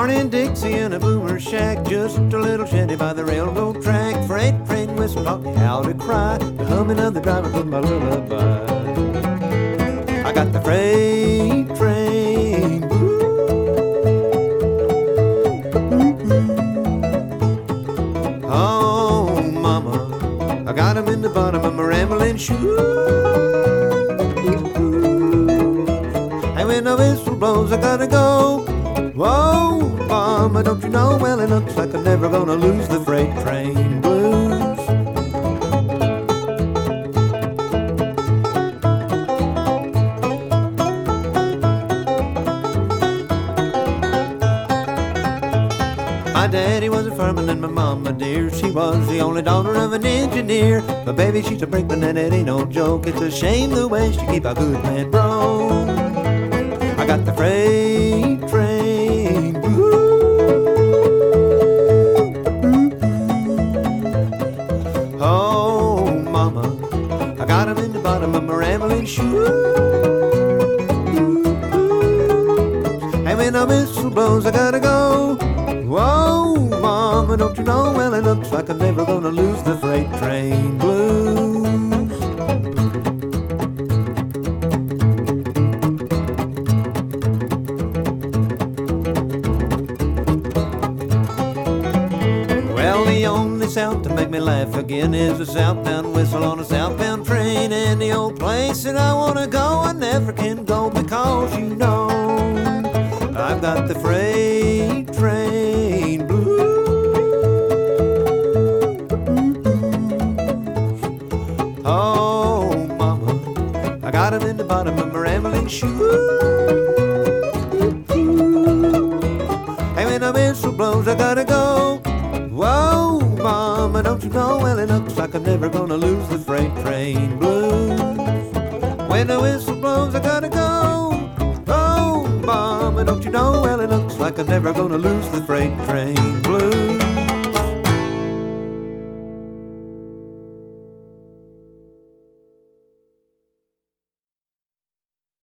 Dixie in a boomer shack, just a little shanty by the railroad track. Freight train whistle taught me how to cry. The humming of the driver put my lullaby. I got the freight train blues. Oh, mama, I got 'em in the bottom of my rambling shoe. And when the whistle blows, I gotta go. Don't you know? Well, it looks like I'm never gonna lose the freight train blues. My daddy was a fireman and my mama dear, she was the only daughter of an engineer. But baby, she's a brakeman and it ain't no joke. It's a shame the way she keep a good man broke. I got the freight In the bottom of my rambling shoes. And when the whistle blows, I gotta go. Whoa, mama, don't you know? Well, it looks like I'm never gonna lose the freight train blues. Well, the only sound to make me laugh again is a southbound whistle on a southbound place that I wanna go, I never can go because you know I've got the freight train blues. Oh, mama, I got 'em in the bottom of my rambling shoes. And when the whistle blows, I gotta go. Whoa, mama, don't you know? Well, it looks like I'm never gonna lose the freight train blues. When the whistle blows, I gotta go. Oh, mama, don't you know? Well, it looks like I'm never gonna lose the freight train.